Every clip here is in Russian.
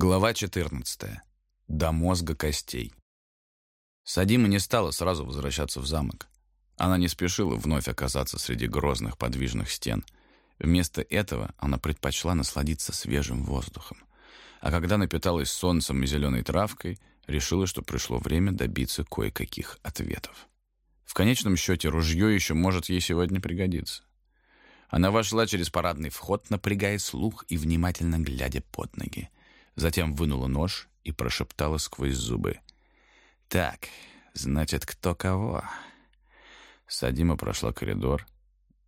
Глава 14. До мозга костей. Садима не стала сразу возвращаться в замок. Она не спешила вновь оказаться среди грозных подвижных стен. Вместо этого она предпочла насладиться свежим воздухом. А когда напиталась солнцем и зеленой травкой, решила, что пришло время добиться кое-каких ответов. В конечном счете ружье еще может ей сегодня пригодиться. Она вошла через парадный вход, напрягая слух и внимательно глядя под ноги. Затем вынула нож и прошептала сквозь зубы. «Так, значит, кто кого?» Садима прошла коридор,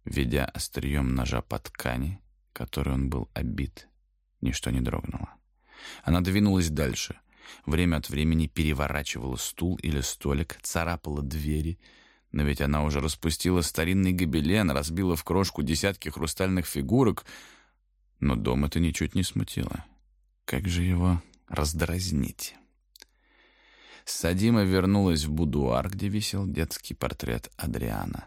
ведя острием ножа по ткани, которой он был обит. Ничто не дрогнуло. Она двинулась дальше. Время от времени переворачивала стул или столик, царапала двери. Но ведь она уже распустила старинный гобелен, разбила в крошку десятки хрустальных фигурок. Но дом это ничуть не смутило. Как же его раздразнить? Садима вернулась в будуар, где висел детский портрет Адриана.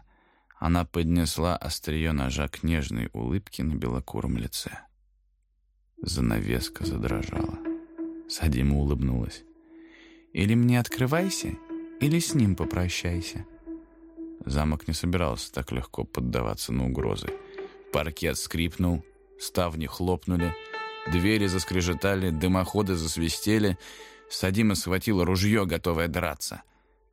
Она поднесла острие ножа к нежной улыбке на белокуром лице. Занавеска задрожала. Садима улыбнулась. «Или мне открывайся, или с ним попрощайся». Замок не собирался так легко поддаваться на угрозы. Паркет скрипнул, ставни хлопнули — Двери заскрежетали, дымоходы засвистели. Садима схватила ружье, готовая драться.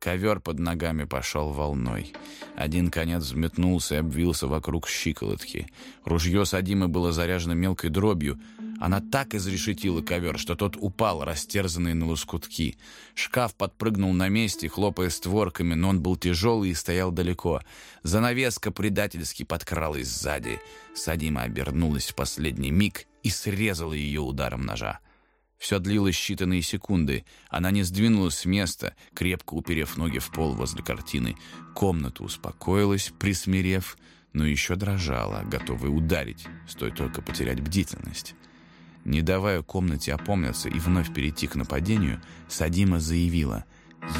Ковер под ногами пошел волной. Один конец взметнулся и обвился вокруг щиколотки. Ружье Садимы было заряжено мелкой дробью. Она так изрешетила ковер, что тот упал, растерзанный на лоскутки. Шкаф подпрыгнул на месте, хлопая створками, но он был тяжелый и стоял далеко. Занавеска предательски подкралась сзади. Садима обернулась в последний миг и срезала ее ударом ножа. Все длилось считанные секунды. Она не сдвинулась с места, крепко уперев ноги в пол возле картины. Комната успокоилась, присмирев, но еще дрожала, готовая ударить, стоит только потерять бдительность. Не давая комнате опомниться и вновь перейти к нападению, Садима заявила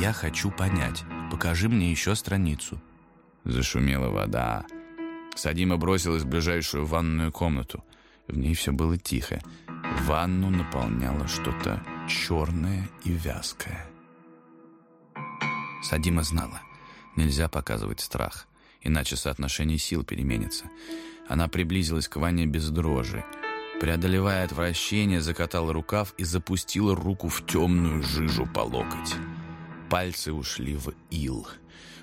«Я хочу понять, покажи мне еще страницу». Зашумела вода. Садима бросилась в ближайшую ванную комнату. В ней все было тихо. Ванну наполняло что-то черное и вязкое. Садима знала, нельзя показывать страх, иначе соотношение сил переменится. Она приблизилась к ванне без дрожи. Преодолевая отвращение, закатала рукав и запустила руку в темную жижу по локоть. Пальцы ушли в ил.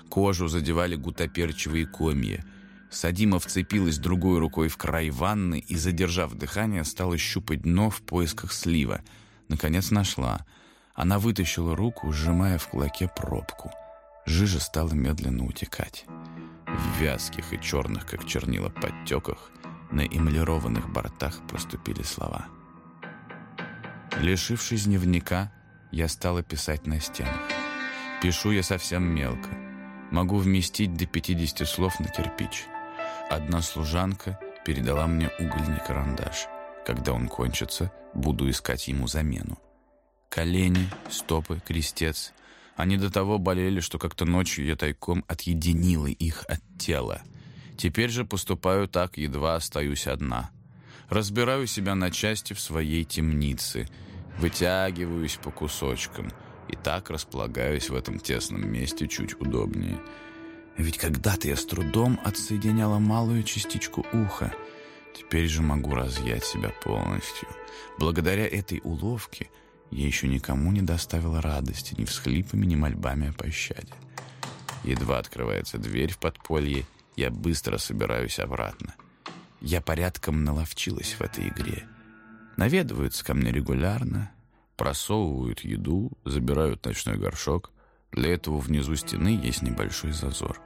Кожу задевали гутоперчивые комья – Садима вцепилась другой рукой в край ванны и, задержав дыхание, стала щупать дно в поисках слива. Наконец нашла. Она вытащила руку, сжимая в кулаке пробку. Жижа стала медленно утекать. В вязких и черных, как чернила, подтеках на эмалированных бортах проступили слова. Лишившись дневника, я стала писать на стенах. Пишу я совсем мелко. Могу вместить до 50 слов на кирпич. Одна служанка передала мне угольный карандаш. Когда он кончится, буду искать ему замену. Колени, стопы, крестец. Они до того болели, что как-то ночью я тайком отъединила их от тела. Теперь же поступаю так, едва остаюсь одна. Разбираю себя на части в своей темнице, вытягиваюсь по кусочкам и так располагаюсь в этом тесном месте чуть удобнее. Ведь когда-то я с трудом отсоединяла малую частичку уха. Теперь же могу разъять себя полностью. Благодаря этой уловке я еще никому не доставила радости ни всхлипами, ни мольбами о пощаде. Едва открывается дверь в подполье, я быстро собираюсь обратно. Я порядком наловчилась в этой игре. Наведываются ко мне регулярно, просовывают еду, забирают ночной горшок. Для этого внизу стены есть небольшой зазор.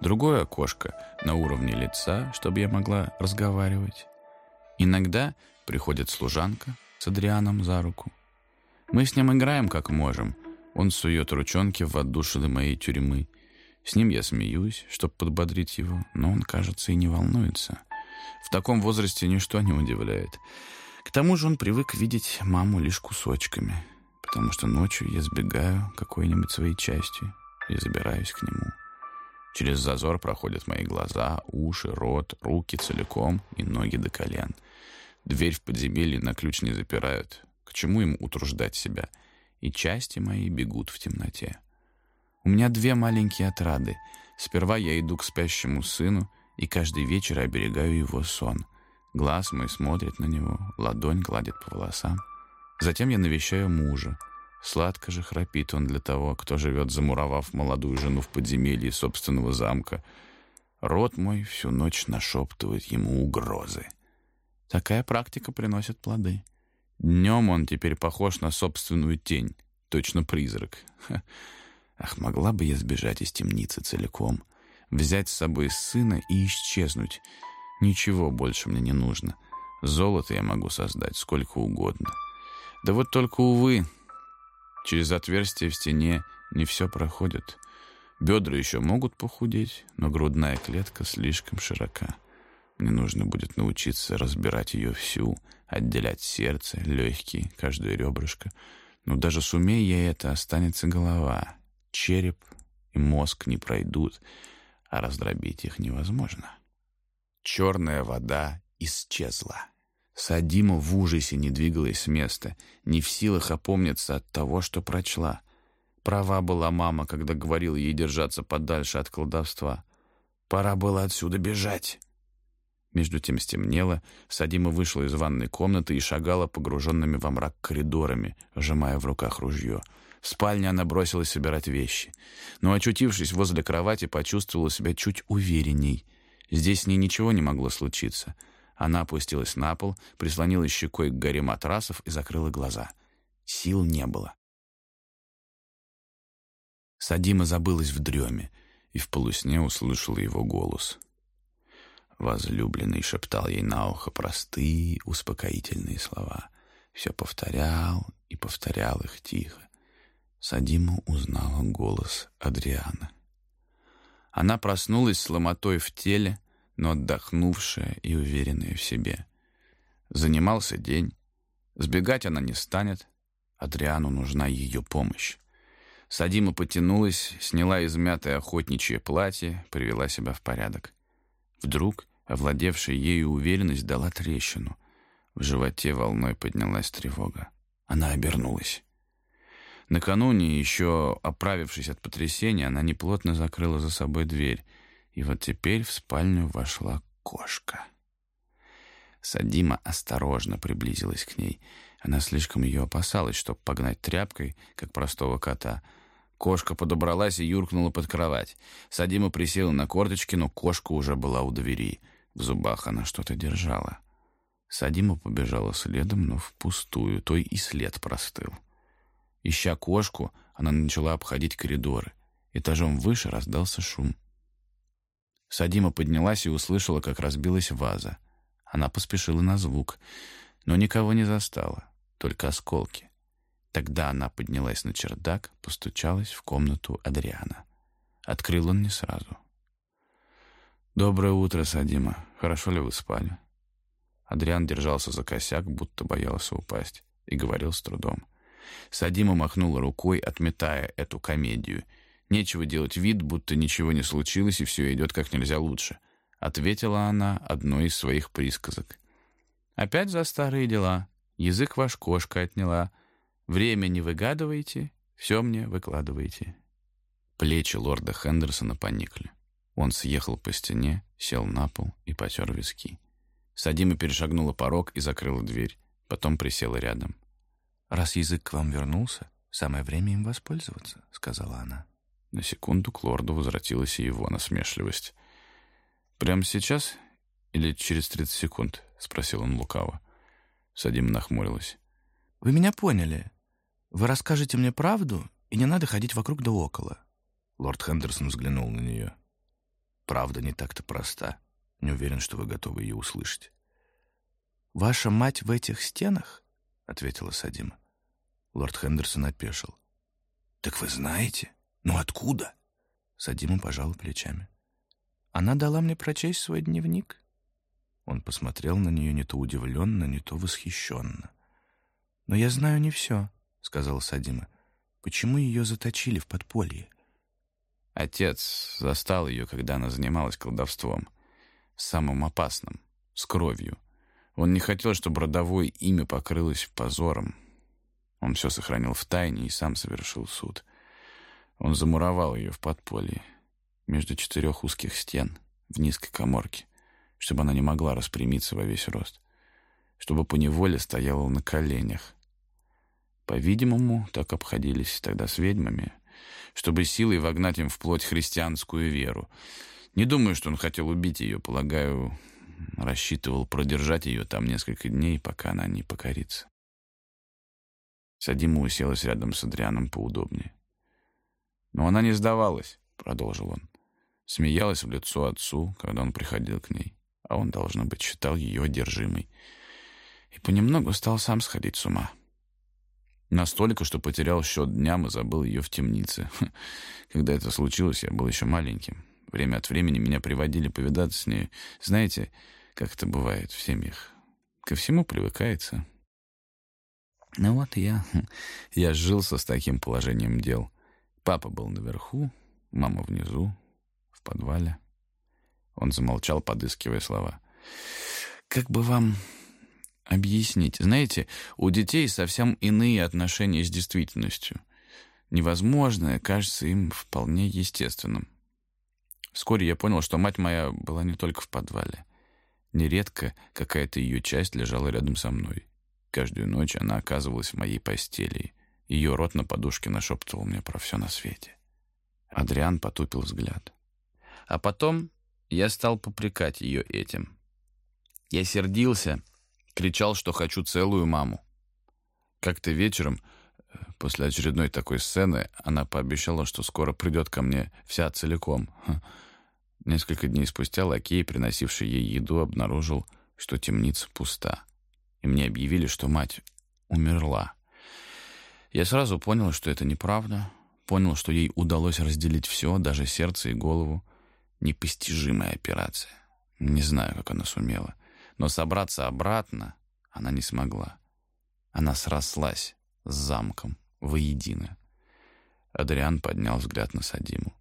Другое окошко на уровне лица, чтобы я могла разговаривать. Иногда приходит служанка с Адрианом за руку. Мы с ним играем как можем. Он сует ручонки в отдушины моей тюрьмы. С ним я смеюсь, чтобы подбодрить его, но он, кажется, и не волнуется. В таком возрасте ничто не удивляет. К тому же он привык видеть маму лишь кусочками, потому что ночью я сбегаю какой-нибудь своей частью и забираюсь к нему. Через зазор проходят мои глаза, уши, рот, руки целиком и ноги до колен. Дверь в подземелье на ключ не запирают. К чему им утруждать себя? И части мои бегут в темноте. У меня две маленькие отрады. Сперва я иду к спящему сыну и каждый вечер оберегаю его сон. Глаз мой смотрит на него, ладонь гладит по волосам. Затем я навещаю мужа. Сладко же храпит он для того, кто живет, замуровав молодую жену в подземелье собственного замка. Рот мой всю ночь нашептывает ему угрозы. Такая практика приносит плоды. Днем он теперь похож на собственную тень, точно призрак. Ха. Ах, могла бы я сбежать из темницы целиком, взять с собой сына и исчезнуть. Ничего больше мне не нужно. Золото я могу создать сколько угодно. Да вот только, увы, через отверстие в стене не все проходит. Бедра еще могут похудеть, но грудная клетка слишком широка. Мне нужно будет научиться разбирать ее всю, отделять сердце, легкие, каждое ребрышко. Но даже сумея я это, останется голова. Череп и мозг не пройдут, а раздробить их невозможно. Черная вода исчезла. Садима в ужасе не двигалась с места, не в силах опомниться от того, что прочла. Права была мама, когда говорила ей держаться подальше от колдовства. Пора было отсюда бежать. Между тем стемнело, Садима вышла из ванной комнаты и шагала погруженными во мрак коридорами, сжимая в руках ружье. В спальне она бросилась собирать вещи. Но, очутившись возле кровати, почувствовала себя чуть уверенней. Здесь с ней ничего не могло случиться. Она опустилась на пол, прислонилась щекой к горе матрасов и закрыла глаза. Сил не было. Садима забылась в дреме и в полусне услышала его голос — Возлюбленный шептал ей на ухо простые, успокоительные слова. Все повторял и повторял их тихо. Садима узнала голос Адриана. Она проснулась с ломотой в теле, но отдохнувшая и уверенная в себе. Занимался день. Сбегать она не станет. Адриану нужна ее помощь. Садима потянулась, сняла измятое охотничье платье, привела себя в порядок. Вдруг Овладевшая ею уверенность дала трещину. В животе волной поднялась тревога. Она обернулась. Накануне, еще оправившись от потрясения, она неплотно закрыла за собой дверь. И вот теперь в спальню вошла кошка. Садима осторожно приблизилась к ней. Она слишком ее опасалась, чтобы погнать тряпкой, как простого кота — Кошка подобралась и юркнула под кровать. Садима присела на корточки, но кошка уже была у двери. В зубах она что-то держала. Садима побежала следом, но впустую, той и след простыл. Ища кошку, она начала обходить коридоры. Этажом выше раздался шум. Садима поднялась и услышала, как разбилась ваза. Она поспешила на звук, но никого не застала, только осколки. Тогда она поднялась на чердак, постучалась в комнату Адриана. Открыл он не сразу. «Доброе утро, Садима. Хорошо ли вы спали?» Адриан держался за косяк, будто боялся упасть, и говорил с трудом. Садима махнула рукой, отметая эту комедию. Нечего делать вид, будто ничего не случилось и все идет как нельзя лучше. Ответила она одной из своих присказок. «Опять за старые дела. Язык ваш кошка отняла. Время не выгадываете, все мне выкладываете». Плечи лорда Хендерсона поникли. Он съехал по стене, сел на пол и потер виски. Садима перешагнула порог и закрыла дверь. Потом присела рядом. «Раз язык к вам вернулся, самое время им воспользоваться», — сказала она. На секунду к лорду возвратилась и его насмешливость. «Прямо сейчас или через тридцать секунд?» — спросил он лукаво. Садима нахмурилась. «Вы меня поняли. Вы расскажете мне правду, и не надо ходить вокруг да около». Лорд Хендерсон взглянул на нее. Правда не так-то проста. Не уверен, что вы готовы ее услышать. «Ваша мать в этих стенах?» — ответила Садима. Лорд Хендерсон опешил. «Так вы знаете? Ну откуда?» Садима пожала плечами. «Она дала мне прочесть свой дневник». Он посмотрел на нее не то удивленно, не то восхищенно. «Но я знаю не все», — сказала Садима. «Почему ее заточили в подполье?» Отец застал ее, когда она занималась колдовством. Самым опасным, с кровью. Он не хотел, чтобы родовое имя покрылось позором. Он все сохранил в тайне и сам совершил суд. Он замуровал ее в подполье, между четырех узких стен, в низкой коморке, чтобы она не могла распрямиться во весь рост, чтобы поневоле стояла на коленях. По-видимому, так обходились тогда с ведьмами, чтобы силой вогнать им в плоть христианскую веру. Не думаю, что он хотел убить ее, полагаю, рассчитывал продержать ее там несколько дней, пока она не покорится. Садима уселась рядом с Адрианом поудобнее. «Но она не сдавалась», — продолжил он. Смеялась в лицо отцу, когда он приходил к ней, а он, должно быть, считал ее одержимой. И понемногу стал сам сходить с ума. Настолько, что потерял счет дням и забыл ее в темнице. Когда это случилось, я был еще маленьким. Время от времени меня приводили повидаться с ней. Знаете, как это бывает в семьях? Ко всему привыкается. Ну вот я, я жился с таким положением дел. Папа был наверху, мама внизу, в подвале. Он замолчал, подыскивая слова. «Как бы вам объяснить? Знаете, у детей совсем иные отношения с действительностью. Невозможное кажется им вполне естественным. Вскоре я понял, что мать моя была не только в подвале. Нередко какая-то ее часть лежала рядом со мной. Каждую ночь она оказывалась в моей постели. Ее рот на подушке нашептывал мне про все на свете. Адриан потупил взгляд. А потом я стал попрекать ее этим. Я сердился, кричал, что хочу целую маму. Как-то вечером, э, после очередной такой сцены, она пообещала, что скоро придет ко мне вся целиком. Несколько дней спустя лакей, приносивший ей еду, обнаружил, что темница пуста и мне объявили, что мать умерла. Я сразу понял, что это неправда, понял, что ей удалось разделить все, даже сердце и голову. Непостижимая операция. Не знаю, как она сумела. Но собраться обратно она не смогла. Она срослась с замком воедино. Адриан поднял взгляд на Садиму.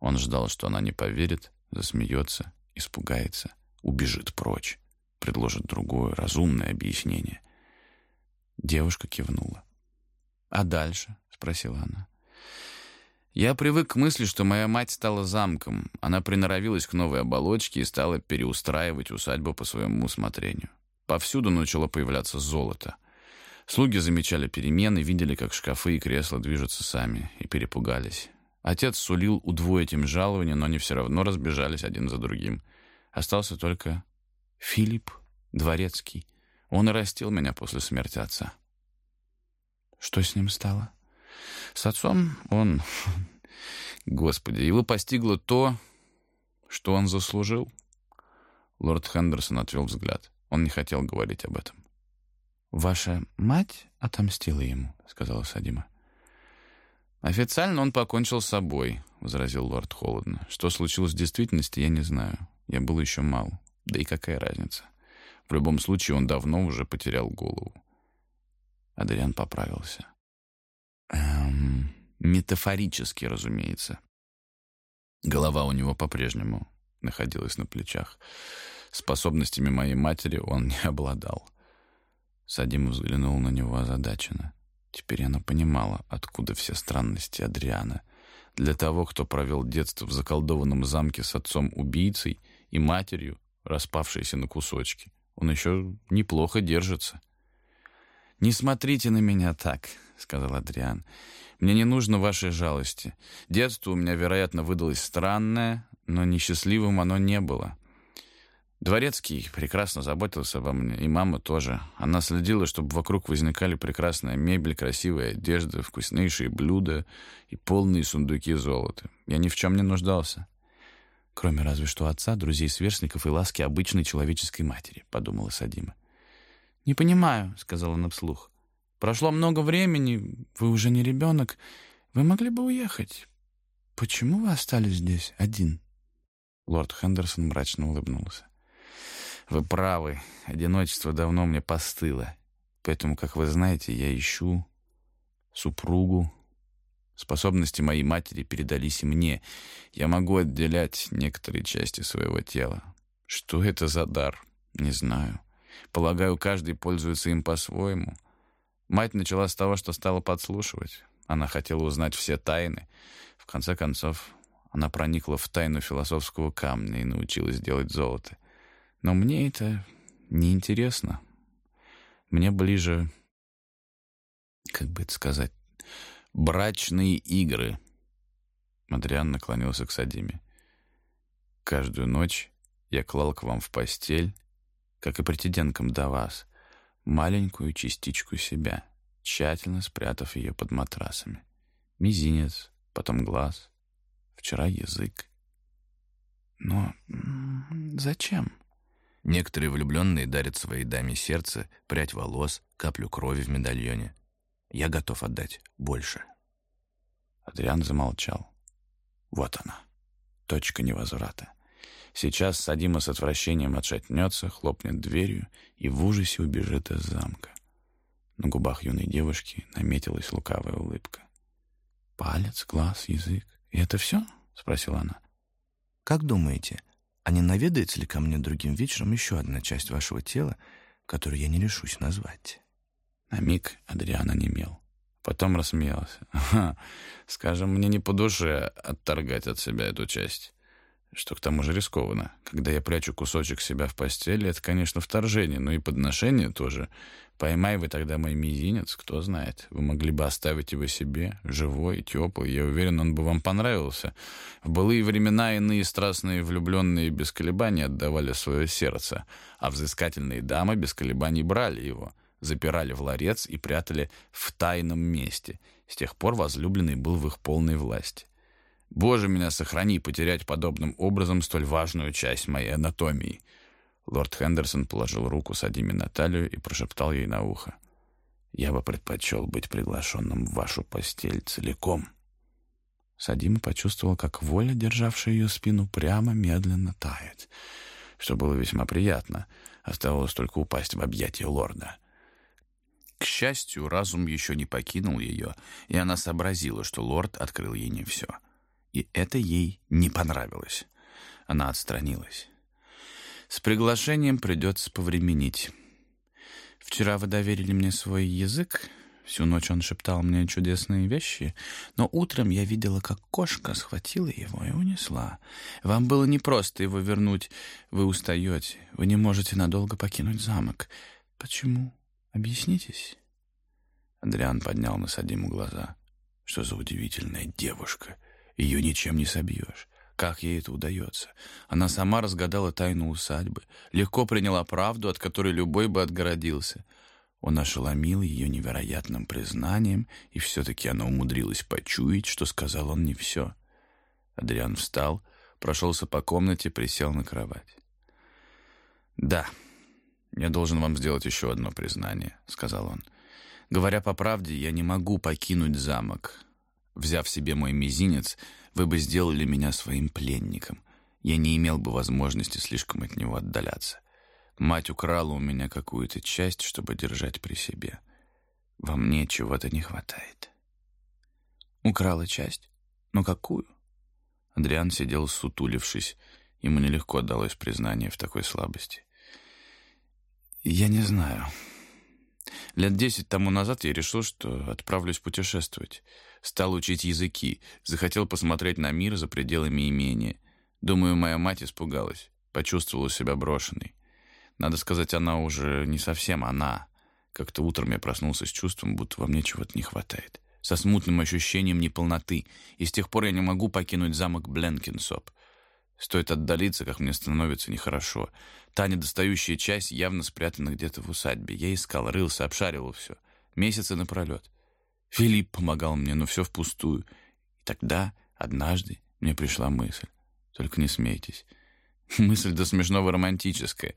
Он ждал, что она не поверит, засмеется, испугается, убежит прочь предложит другое, разумное объяснение. Девушка кивнула. «А дальше?» — спросила она. Я привык к мысли, что моя мать стала замком. Она приноровилась к новой оболочке и стала переустраивать усадьбу по своему усмотрению. Повсюду начало появляться золото. Слуги замечали перемены, видели, как шкафы и кресла движутся сами, и перепугались. Отец сулил удвоить им жалование, но они все равно разбежались один за другим. Остался только Филипп Дворецкий. Он и растил меня после смерти отца. Что с ним стало? С отцом он... Господи, его постигло то, что он заслужил. Лорд Хендерсон отвел взгляд. Он не хотел говорить об этом. «Ваша мать отомстила ему», — сказала Садима. «Официально он покончил с собой», — возразил лорд холодно. «Что случилось в действительности, я не знаю. Я был еще мал. Да и какая разница? В любом случае, он давно уже потерял голову. Адриан поправился. Эм, метафорически, разумеется. Голова у него по-прежнему находилась на плечах. Способностями моей матери он не обладал. Садима взглянул на него озадаченно. Теперь она понимала, откуда все странности Адриана. Для того, кто провел детство в заколдованном замке с отцом-убийцей и матерью, распавшийся на кусочки. Он еще неплохо держится. «Не смотрите на меня так», — сказал Адриан. «Мне не нужно вашей жалости. Детство у меня, вероятно, выдалось странное, но несчастливым оно не было. Дворецкий прекрасно заботился обо мне, и мама тоже. Она следила, чтобы вокруг возникали прекрасная мебель, красивая одежда, вкуснейшие блюда и полные сундуки золота. Я ни в чем не нуждался. Кроме разве что отца, друзей, сверстников и ласки обычной человеческой матери, подумала Садима. «Не понимаю», — сказала она вслух. «Прошло много времени, вы уже не ребенок. Вы могли бы уехать. Почему вы остались здесь один?» Лорд Хендерсон мрачно улыбнулся. «Вы правы. Одиночество давно мне постыло. Поэтому, как вы знаете, я ищу супругу, Способности моей матери передались и мне. Я могу отделять некоторые части своего тела. Что это за дар? Не знаю. Полагаю, каждый пользуется им по-своему. Мать начала с того, что стала подслушивать. Она хотела узнать все тайны. В конце концов, она проникла в тайну философского камня и научилась делать золото. Но мне это неинтересно. Мне ближе, как бы это сказать, брачные игры. Адриан наклонился к Садиме. Каждую ночь я клал к вам в постель, как и претенденткам до вас, маленькую частичку себя, тщательно спрятав ее под матрасами. Мизинец, потом глаз, вчера язык. Но зачем? Некоторые влюбленные дарят своей даме сердце, прядь волос, каплю крови в медальоне. Я готов отдать больше. Адриан замолчал. Вот она, точка невозврата. Сейчас Садима с отвращением отшатнется, хлопнет дверью и в ужасе убежит из замка. На губах юной девушки наметилась лукавая улыбка. «Палец, глаз, язык. И это все?» — спросила она. «Как думаете, а не наведается ли ко мне другим вечером еще одна часть вашего тела, которую я не решусь назвать?» На миг Адриан онемел. Потом рассмеялся. «Ха, скажем, мне не по душе отторгать от себя эту часть что к тому же рискованно. Когда я прячу кусочек себя в постели, это, конечно, вторжение, но и подношение тоже. Поймай вы тогда мой мизинец, кто знает. Вы могли бы оставить его себе, живой, теплый. Я уверен, он бы вам понравился. В былые времена иные страстные влюбленные без колебаний отдавали свое сердце, а взыскательные дамы без колебаний брали его, запирали в ларец и прятали в тайном месте. С тех пор возлюбленный был в их полной власти. Боже, меня сохрани потерять подобным образом столь важную часть моей анатомии. Лорд Хендерсон положил руку Садиме на талию и прошептал ей на ухо. «Я бы предпочел быть приглашенным в вашу постель целиком». Садима почувствовал, как воля, державшая ее спину, прямо медленно тает, что было весьма приятно. Оставалось только упасть в объятия лорда. К счастью, разум еще не покинул ее, и она сообразила, что лорд открыл ей не все — и это ей не понравилось. Она отстранилась. «С приглашением придется повременить. Вчера вы доверили мне свой язык, Всю ночь он шептал мне чудесные вещи, но утром я видела, как кошка схватила его и унесла. Вам было непросто его вернуть. Вы устаете, вы не можете надолго покинуть замок. Почему? Объяснитесь?» Адриан поднял на Садиму глаза. «Что за удивительная девушка! Ее ничем не собьешь. Как ей это удается? Она сама разгадала тайну усадьбы, легко приняла правду, от которой любой бы отгородился. Он ошеломил ее невероятным признанием, и все-таки она умудрилась почуять, что сказал он не все. Адриан встал, прошелся по комнате, присел на кровать. «Да, я должен вам сделать еще одно признание», — сказал он. «Говоря по правде, я не могу покинуть замок. Взяв себе мой мизинец, вы бы сделали меня своим пленником. Я не имел бы возможности слишком от него отдаляться. Мать украла у меня какую-то часть, чтобы держать при себе. Во мне чего-то не хватает. Украла часть? Но какую? Адриан сидел сутулившись. Ему нелегко далось признание в такой слабости. «Я не знаю. Лет десять тому назад я решил, что отправлюсь путешествовать. Стал учить языки, захотел посмотреть на мир за пределами имения. Думаю, моя мать испугалась, почувствовала себя брошенной. Надо сказать, она уже не совсем она. Как-то утром я проснулся с чувством, будто во мне чего-то не хватает. Со смутным ощущением неполноты. И с тех пор я не могу покинуть замок Бленкинсоп. Стоит отдалиться, как мне становится нехорошо. Та недостающая часть явно спрятана где-то в усадьбе. Я искал, рылся, обшаривал все. Месяцы напролет. Филипп помогал мне, но все впустую. И тогда, однажды, мне пришла мысль. Только не смейтесь. Мысль до смешного романтическая.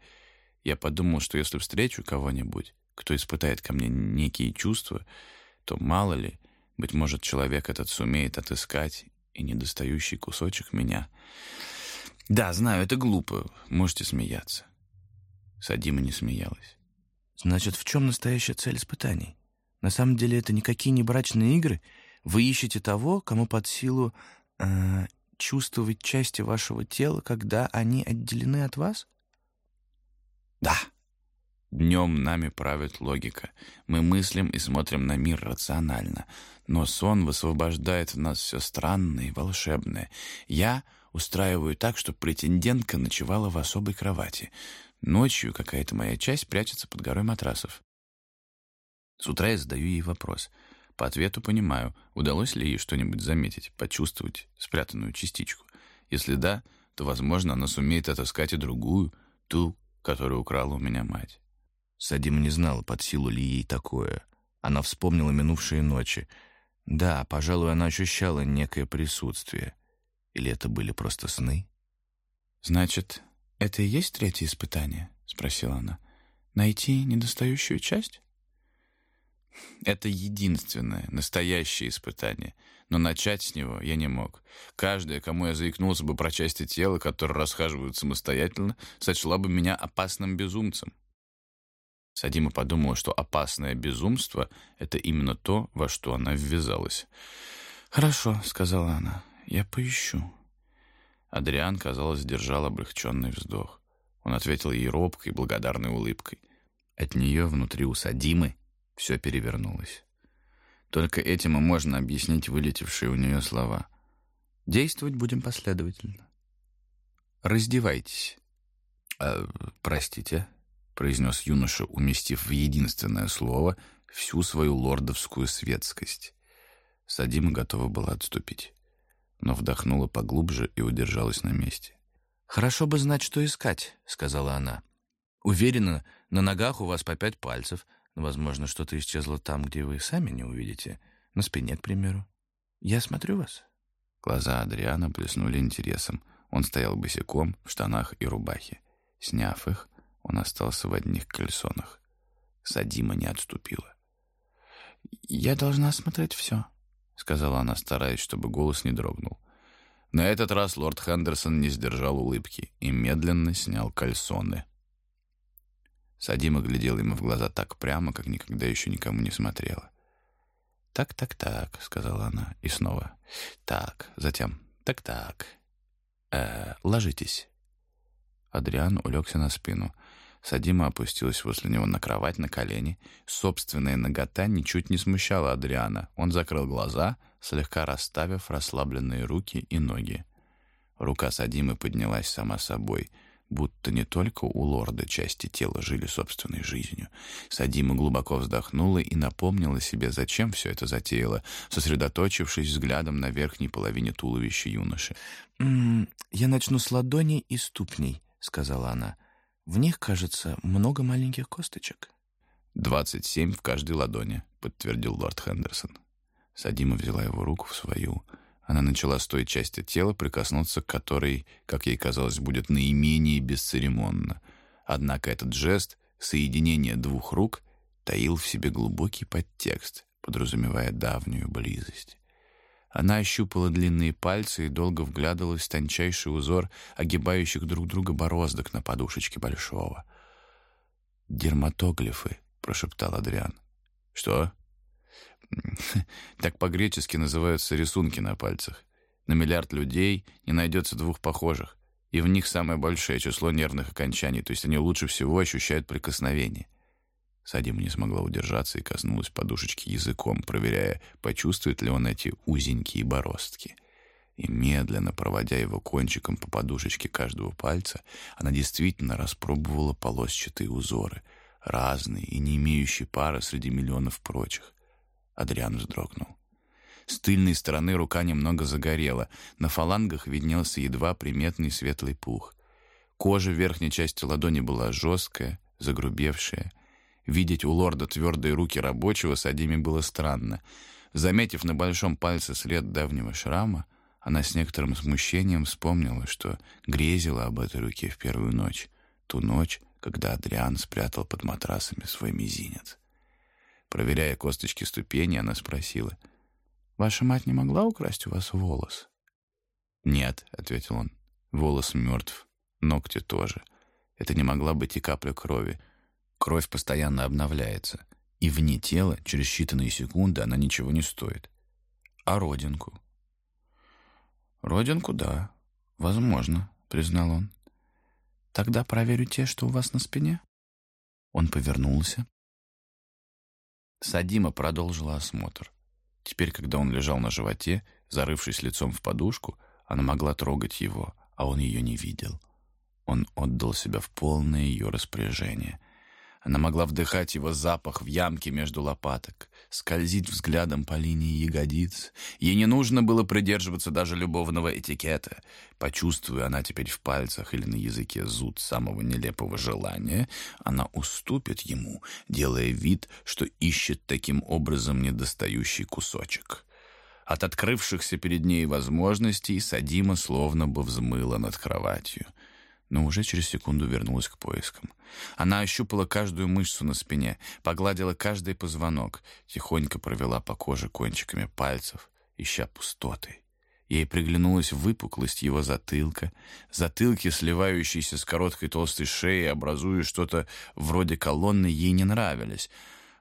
Я подумал, что если встречу кого-нибудь, кто испытает ко мне некие чувства, то мало ли, быть может, человек этот сумеет отыскать и недостающий кусочек меня. Да, знаю, это глупо, можете смеяться. Садима не смеялась. Значит, в чем настоящая цель испытаний? На самом деле это никакие не брачные игры. Вы ищете того, кому под силу э, чувствовать части вашего тела, когда они отделены от вас? Да. Днем нами правит логика. Мы мыслим и смотрим на мир рационально. Но сон высвобождает в нас все странное и волшебное. Я устраиваю так, чтобы претендентка ночевала в особой кровати. Ночью какая-то моя часть прячется под горой матрасов. С утра я задаю ей вопрос. По ответу понимаю, удалось ли ей что-нибудь заметить, почувствовать спрятанную частичку. Если да, то, возможно, она сумеет отыскать и другую, ту, которую украла у меня мать. Садима не знала, под силу ли ей такое. Она вспомнила минувшие ночи. Да, пожалуй, она ощущала некое присутствие. Или это были просто сны? «Значит, это и есть третье испытание?» — спросила она. «Найти недостающую часть?» Это единственное, настоящее испытание. Но начать с него я не мог. Каждая, кому я заикнулся бы про части тела, которые расхаживают самостоятельно, сочла бы меня опасным безумцем. Садима подумала, что опасное безумство — это именно то, во что она ввязалась. «Хорошо», — сказала она, — «я поищу». Адриан, казалось, держал облегченный вздох. Он ответил ей робкой, благодарной улыбкой. От нее внутри у Садимы все перевернулось. Только этим и можно объяснить вылетевшие у нее слова. Действовать будем последовательно. Раздевайтесь. «Э, «Простите», произнес юноша, уместив в единственное слово всю свою лордовскую светскость. Садима готова была отступить, но вдохнула поглубже и удержалась на месте. «Хорошо бы знать, что искать», — сказала она. «Уверена, на ногах у вас по пять пальцев. Возможно, что-то исчезло там, где вы сами не увидите. На спине, к примеру. Я смотрю вас». Глаза Адриана блеснули интересом. Он стоял босиком, в штанах и рубахе. Сняв их, он остался в одних кальсонах. Садима не отступила. «Я должна смотреть все», — сказала она, стараясь, чтобы голос не дрогнул. На этот раз лорд Хендерсон не сдержал улыбки и медленно снял кальсоны. Садима глядела ему в глаза так прямо, как никогда еще никому не смотрела. «Так, так, так», — сказала она, и снова. «Так», затем «так, так». «Э, ложитесь». Адриан улегся на спину. Садима опустилась возле него на кровать на колени. Собственная нагота ничуть не смущала Адриана. Он закрыл глаза, слегка расставив расслабленные руки и ноги. Рука Садимы поднялась сама собой, будто не только у лорда части тела жили собственной жизнью. Садима глубоко вздохнула и напомнила себе, зачем все это затеяла, сосредоточившись взглядом на верхней половине туловища юноши. «М -м, «Я начну с ладоней и ступней», — сказала она. В них, кажется, много маленьких косточек. «Двадцать семь в каждой ладони», — подтвердил лорд Хендерсон. Садима взяла его руку в свою. Она начала с той части тела, прикоснуться к которой, как ей казалось, будет наименее бесцеремонно. Однако этот жест, соединение двух рук, таил в себе глубокий подтекст, подразумевая давнюю близость. Она ощупала длинные пальцы и долго вглядывалась в тончайший узор огибающих друг друга бороздок на подушечке большого. «Дерматоглифы», — прошептал Адриан. «Что?» «Так по-гречески называются рисунки на пальцах. На миллиард людей не найдется двух похожих, и в них самое большое число нервных окончаний, то есть они лучше всего ощущают прикосновение. Садима не смогла удержаться и коснулась подушечки языком, проверяя, почувствует ли он эти узенькие бороздки. И медленно, проводя его кончиком по подушечке каждого пальца, она действительно распробовала полосчатые узоры, разные и не имеющие пары среди миллионов прочих. Адриан вздрогнул. С тыльной стороны рука немного загорела, на фалангах виднелся едва приметный светлый пух. Кожа верхней части ладони была жесткая, загрубевшая, Видеть у лорда твердые руки рабочего Садиме было странно. Заметив на большом пальце след давнего шрама, она с некоторым смущением вспомнила, что грезила об этой руке в первую ночь, ту ночь, когда Адриан спрятал под матрасами свой мизинец. Проверяя косточки ступени, она спросила, «Ваша мать не могла украсть у вас волос?» «Нет», — ответил он, — «волос мертв, ногти тоже. Это не могла быть и капля крови. Кровь постоянно обновляется, и вне тела через считанные секунды она ничего не стоит. А родинку? Родинку, да, возможно, признал он. Тогда проверю те, что у вас на спине. Он повернулся. Садима продолжила осмотр. Теперь, когда он лежал на животе, зарывшись лицом в подушку, она могла трогать его, а он ее не видел. Он отдал себя в полное ее распоряжение. Она могла вдыхать его запах в ямке между лопаток, скользить взглядом по линии ягодиц. Ей не нужно было придерживаться даже любовного этикета. Почувствуя она теперь в пальцах или на языке зуд самого нелепого желания, она уступит ему, делая вид, что ищет таким образом недостающий кусочек. От открывшихся перед ней возможностей Садима словно бы взмыла над кроватью но уже через секунду вернулась к поискам. Она ощупала каждую мышцу на спине, погладила каждый позвонок, тихонько провела по коже кончиками пальцев, ища пустоты. Ей приглянулась выпуклость его затылка, затылки, сливающиеся с короткой толстой шеей, образуя что-то вроде колонны, ей не нравились.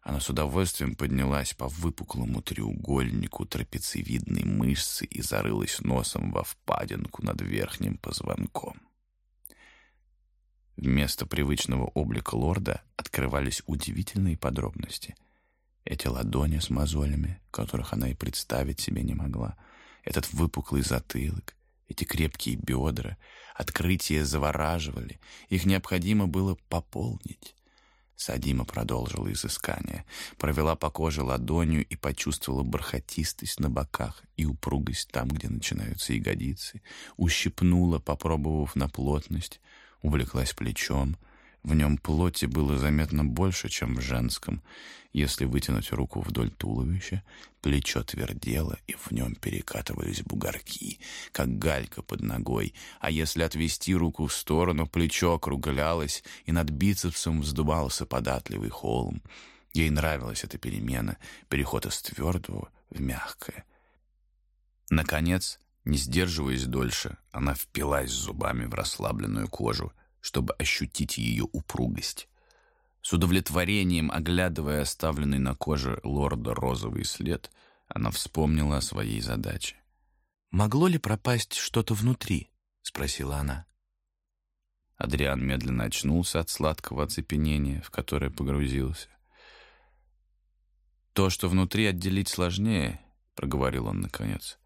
Она с удовольствием поднялась по выпуклому треугольнику трапециевидной мышцы и зарылась носом во впадинку над верхним позвонком. Вместо привычного облика лорда открывались удивительные подробности. Эти ладони с мозолями, которых она и представить себе не могла, этот выпуклый затылок, эти крепкие бедра, открытия завораживали, их необходимо было пополнить. Садима продолжила изыскание, провела по коже ладонью и почувствовала бархатистость на боках и упругость там, где начинаются ягодицы, ущипнула, попробовав на плотность, увлеклась плечом. В нем плоти было заметно больше, чем в женском. Если вытянуть руку вдоль туловища, плечо твердело, и в нем перекатывались бугорки, как галька под ногой. А если отвести руку в сторону, плечо округлялось, и над бицепсом вздувался податливый холм. Ей нравилась эта перемена, переход из твердого в мягкое. Наконец, не сдерживаясь дольше, она впилась зубами в расслабленную кожу, чтобы ощутить ее упругость. С удовлетворением, оглядывая оставленный на коже лорда розовый след, она вспомнила о своей задаче. «Могло ли пропасть что-то внутри?» — спросила она. Адриан медленно очнулся от сладкого оцепенения, в которое погрузился. «То, что внутри отделить сложнее», — проговорил он наконец, —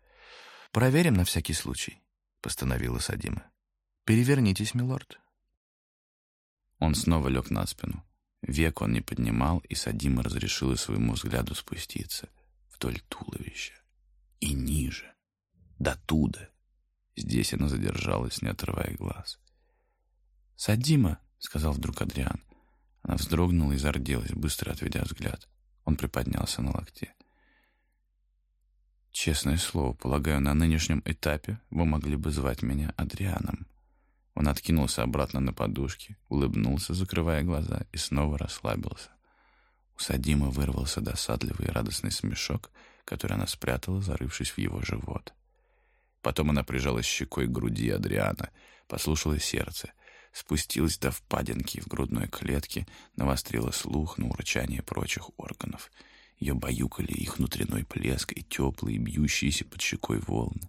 «Проверим на всякий случай», — постановила Садима. «Перевернитесь, милорд». Он снова лег на спину. Век он не поднимал, и Садима разрешила своему взгляду спуститься вдоль туловища и ниже, до туда. Здесь она задержалась, не отрывая глаз. «Садима», — сказал вдруг Адриан. Она вздрогнула и зарделась, быстро отведя взгляд. Он приподнялся на локте. Честное слово, полагаю, на нынешнем этапе вы могли бы звать меня Адрианом. Он откинулся обратно на подушки, улыбнулся, закрывая глаза, и снова расслабился. У Садима вырвался досадливый и радостный смешок, который она спрятала, зарывшись в его живот. Потом она прижалась щекой к груди Адриана, послушала сердце, спустилась до впадинки в грудной клетке, навострила слух на урчание прочих органов — баюкали их внутренной плеск и теплые, бьющиеся под щекой волны.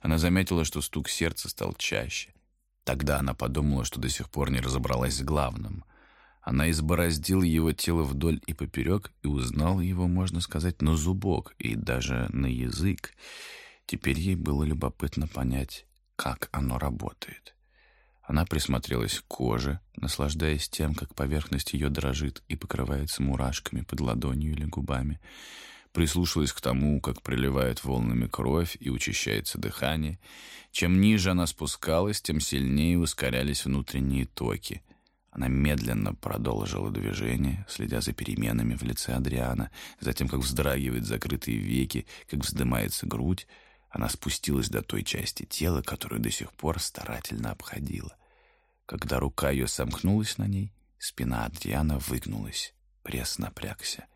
Она заметила, что стук сердца стал чаще. Тогда она подумала, что до сих пор не разобралась с главным. Она избороздила его тело вдоль и поперек и узнала его, можно сказать, на зубок и даже на язык. Теперь ей было любопытно понять, как оно работает. Она присмотрелась к коже, наслаждаясь тем, как поверхность ее дрожит и покрывается мурашками под ладонью или губами. Прислушалась к тому, как приливает волнами кровь и учащается дыхание. Чем ниже она спускалась, тем сильнее ускорялись внутренние токи. Она медленно продолжила движение, следя за переменами в лице Адриана, затем как вздрагивают закрытые веки, как вздымается грудь, она спустилась до той части тела, которую до сих пор старательно обходила. Когда рука ее сомкнулась на ней, спина Адриана выгнулась, пресс напрягся.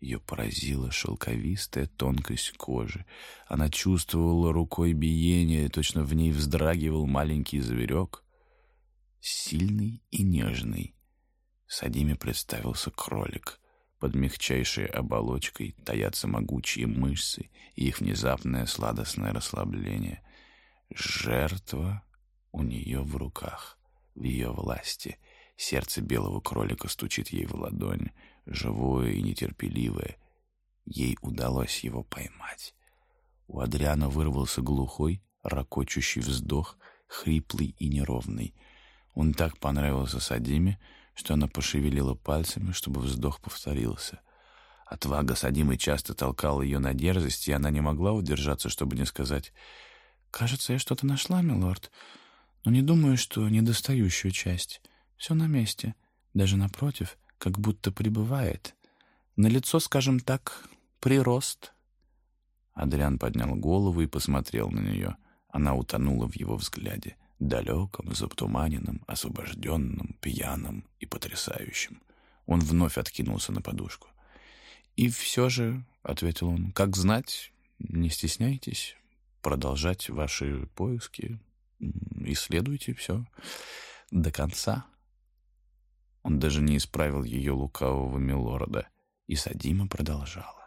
Ее поразила шелковистая тонкость кожи. Она чувствовала рукой биение, точно в ней вздрагивал маленький зверек. Сильный и нежный. Садиме представился кролик — под мягчайшей оболочкой таятся могучие мышцы и их внезапное сладостное расслабление. Жертва у нее в руках, в ее власти. Сердце белого кролика стучит ей в ладонь, живое и нетерпеливое. Ей удалось его поймать. У Адриана вырвался глухой, ракочущий вздох, хриплый и неровный. Он так понравился Садиме, что она пошевелила пальцами, чтобы вздох повторился. Отвага Садимы часто толкала ее на дерзость, и она не могла удержаться, чтобы не сказать «Кажется, я что-то нашла, милорд, но не думаю, что недостающую часть. Все на месте, даже напротив, как будто прибывает. На лицо, скажем так, прирост». Адриан поднял голову и посмотрел на нее. Она утонула в его взгляде, далеком, затуманенном, освобожденном, пьяном и потрясающем. Он вновь откинулся на подушку. «И все же», — ответил он, — «как знать, не стесняйтесь продолжать ваши поиски, исследуйте все до конца». Он даже не исправил ее лукавого милорда, и Садима продолжала.